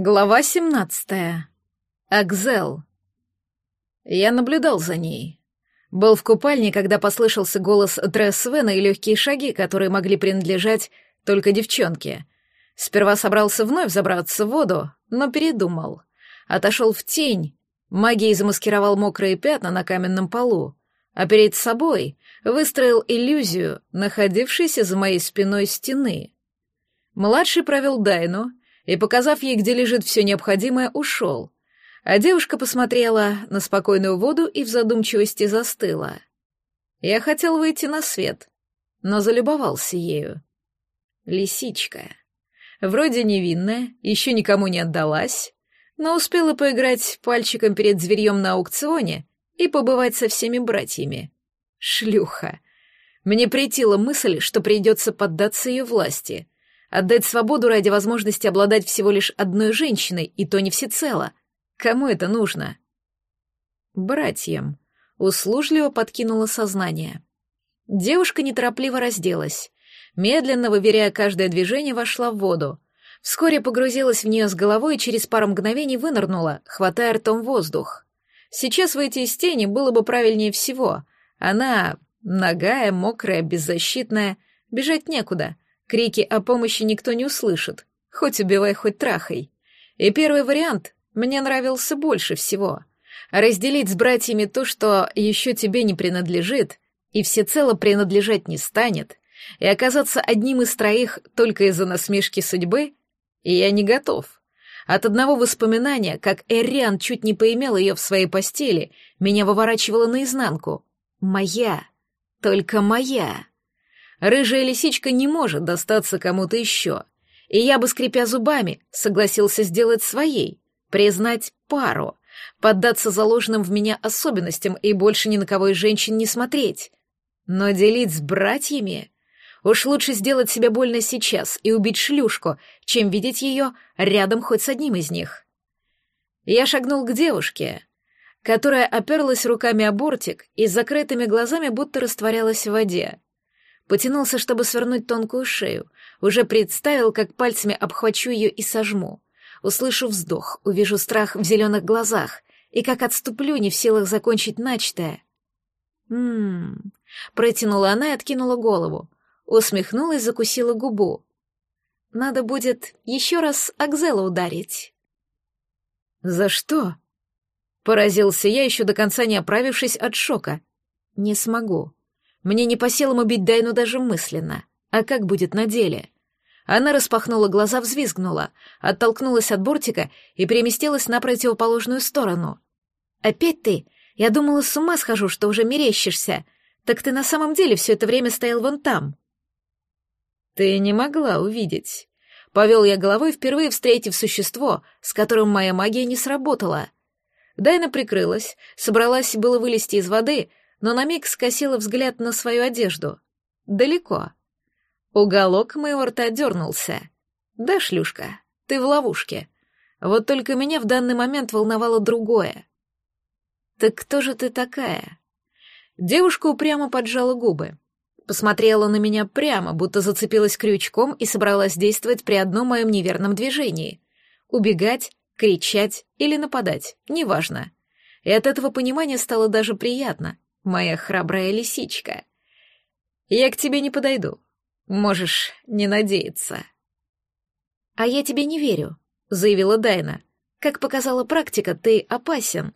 Глава 17. Акзел. Я наблюдал за ней. Был в купальне, когда послышался голос Дресвена и легкие шаги, которые могли принадлежать только девчонке. Сперва собрался вновь забраться в воду, но передумал. Отошел в тень. Магией замаскировал мокрые пятна на каменном полу, а перед собой выстроил иллюзию, находившейся за моей спиной стены. Младший провел Дайну — и, показав ей, где лежит все необходимое, ушел. А девушка посмотрела на спокойную воду и в задумчивости застыла. Я хотел выйти на свет, но залюбовался ею. Лисичка. Вроде невинная, еще никому не отдалась, но успела поиграть пальчиком перед зверьем на аукционе и побывать со всеми братьями. Шлюха. Мне претила мысль, что придется поддаться ее власти — Отдать свободу ради возможности обладать всего лишь одной женщиной, и то не всецело. Кому это нужно? Братьям. Услужливо подкинула сознание. Девушка неторопливо разделась. Медленно, выверяя каждое движение, вошла в воду. Вскоре погрузилась в нее с головой и через пару мгновений вынырнула, хватая ртом воздух. Сейчас выйти из тени было бы правильнее всего. Она, ногая, мокрая, беззащитная, бежать некуда — Крики о помощи никто не услышит, хоть убивай, хоть трахай. И первый вариант мне нравился больше всего. Разделить с братьями то, что еще тебе не принадлежит, и всецело принадлежать не станет, и оказаться одним из троих только из-за насмешки судьбы, и я не готов. От одного воспоминания, как Эриан чуть не поимел ее в своей постели, меня выворачивало наизнанку. Моя. Только моя. Рыжая лисичка не может достаться кому-то еще. И я бы, скрипя зубами, согласился сделать своей, признать пару, поддаться заложенным в меня особенностям и больше ни на кого из женщин не смотреть. Но делить с братьями... Уж лучше сделать себе больно сейчас и убить шлюшку, чем видеть ее рядом хоть с одним из них. Я шагнул к девушке, которая оперлась руками о бортик и с закрытыми глазами будто растворялась в воде. Потянулся, чтобы свернуть тонкую шею. Уже представил, как пальцами обхвачу ее и сожму. Услышу вздох, увижу страх в зеленых глазах, и как отступлю, не в силах закончить начатое. «М-м-м», протянула она и откинула голову. Усмехнулась, закусила губу. «Надо будет еще раз Акзела ударить». «За что?» Поразился я, еще до конца не оправившись от шока. «Не смогу». Мне не по силам убить Дайну даже мысленно. А как будет на деле? Она распахнула глаза, взвизгнула, оттолкнулась от бортика и переместилась на противоположную сторону. «Опять ты? Я думала, с ума схожу, что уже мерещишься. Так ты на самом деле все это время стоял вон там». «Ты не могла увидеть». Повел я головой, впервые встретив существо, с которым моя магия не сработала. Дайна прикрылась, собралась было вылезти из воды, но на миг скосила взгляд на свою одежду. Далеко. Уголок моего рта дернулся. «Да, шлюшка, ты в ловушке. Вот только меня в данный момент волновало другое. Так кто же ты такая?» Девушка упрямо поджала губы. Посмотрела на меня прямо, будто зацепилась крючком и собралась действовать при одном моем неверном движении. Убегать, кричать или нападать, неважно. И от этого понимания стало даже приятно моя храбрая лисичка. Я к тебе не подойду. Можешь не надеяться. А я тебе не верю, заявила Дайна. Как показала практика, ты опасен.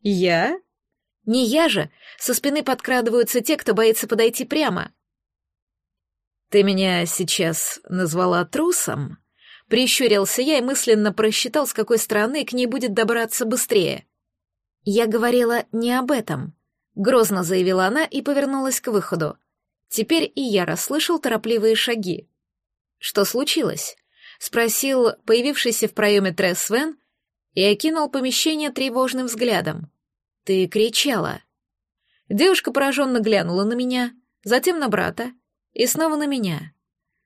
Я? Не я же. Со спины подкрадываются те, кто боится подойти прямо. Ты меня сейчас назвала трусом? Прищурился я и мысленно просчитал, с какой стороны к ней будет добраться быстрее. Я говорила не об этом. Грозно заявила она и повернулась к выходу. Теперь и я расслышал торопливые шаги. «Что случилось?» — спросил появившийся в проеме Тресс Свен и окинул помещение тревожным взглядом. «Ты кричала». Девушка пораженно глянула на меня, затем на брата и снова на меня.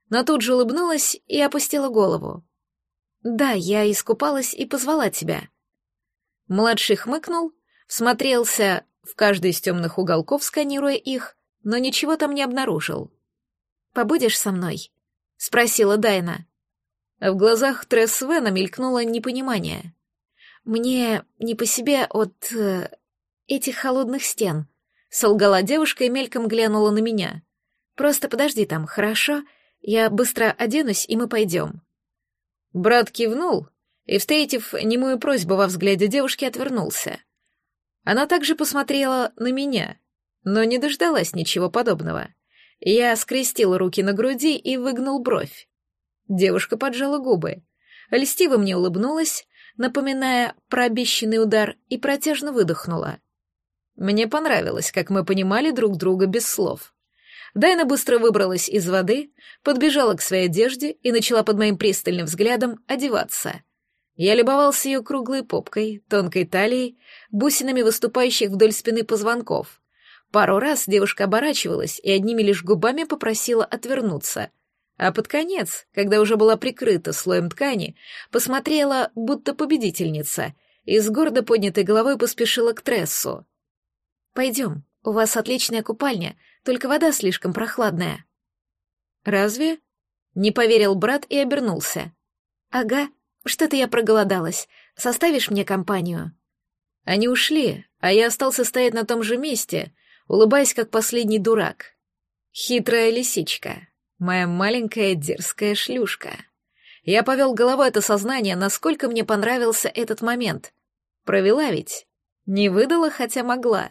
Но тут же улыбнулась и опустила голову. «Да, я искупалась и позвала тебя». Младший хмыкнул, всмотрелся в каждый из темных уголков сканируя их, но ничего там не обнаружил. «Побудешь со мной?» — спросила Дайна. В глазах Тресс Свена мелькнуло непонимание. «Мне не по себе от... Э, этих холодных стен», — солгала девушка и мельком глянула на меня. «Просто подожди там, хорошо? Я быстро оденусь, и мы пойдем». Брат кивнул и, встретив немую просьбу во взгляде девушки, отвернулся. Она также посмотрела на меня, но не дождалась ничего подобного. Я скрестил руки на груди и выгнул бровь. Девушка поджала губы. Льстиво мне улыбнулась, напоминая про обещанный удар, и протяжно выдохнула. Мне понравилось, как мы понимали друг друга без слов. Дайна быстро выбралась из воды, подбежала к своей одежде и начала под моим пристальным взглядом одеваться. Я любовался ее круглой попкой, тонкой талией, бусинами выступающих вдоль спины позвонков. Пару раз девушка оборачивалась и одними лишь губами попросила отвернуться. А под конец, когда уже была прикрыта слоем ткани, посмотрела, будто победительница, и с гордо поднятой головой поспешила к Трессу. «Пойдем, у вас отличная купальня, только вода слишком прохладная». «Разве?» — не поверил брат и обернулся. «Ага, что-то я проголодалась. Составишь мне компанию?» Они ушли, а я остался стоять на том же месте, улыбаясь как последний дурак. Хитрая лисичка, моя маленькая дерзкая шлюшка. Я повел головой это сознание, насколько мне понравился этот момент. Провела ведь? Не выдала, хотя могла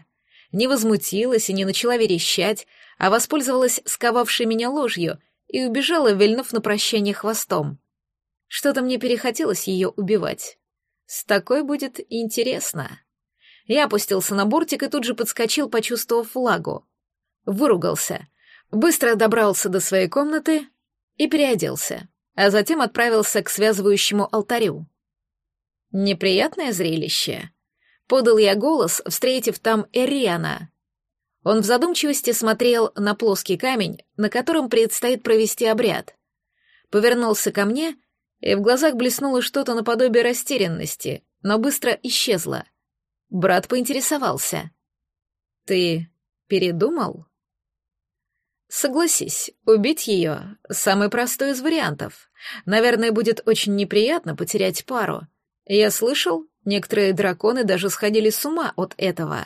не возмутилась и не начала верещать, а воспользовалась сковавшей меня ложью и убежала, вильнув на прощание хвостом. Что-то мне перехотелось ее убивать. С такой будет интересно. Я опустился на бортик и тут же подскочил, почувствовав влагу. Выругался. Быстро добрался до своей комнаты и переоделся, а затем отправился к связывающему алтарю. Неприятное зрелище. Подал я голос, встретив там Эриана. Он в задумчивости смотрел на плоский камень, на котором предстоит провести обряд. Повернулся ко мне, и в глазах блеснуло что-то наподобие растерянности, но быстро исчезло. Брат поинтересовался. «Ты передумал?» Согласись, убить ее — самый простой из вариантов. Наверное, будет очень неприятно потерять пару. Я слышал, Некоторые драконы даже сходили с ума от этого.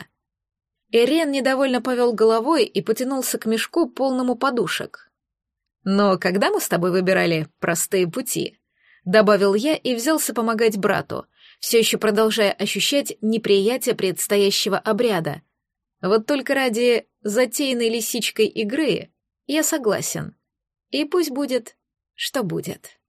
Ирен недовольно повел головой и потянулся к мешку, полному подушек. «Но когда мы с тобой выбирали простые пути?» Добавил я и взялся помогать брату, все еще продолжая ощущать неприятие предстоящего обряда. Вот только ради затеянной лисичкой игры я согласен. И пусть будет, что будет.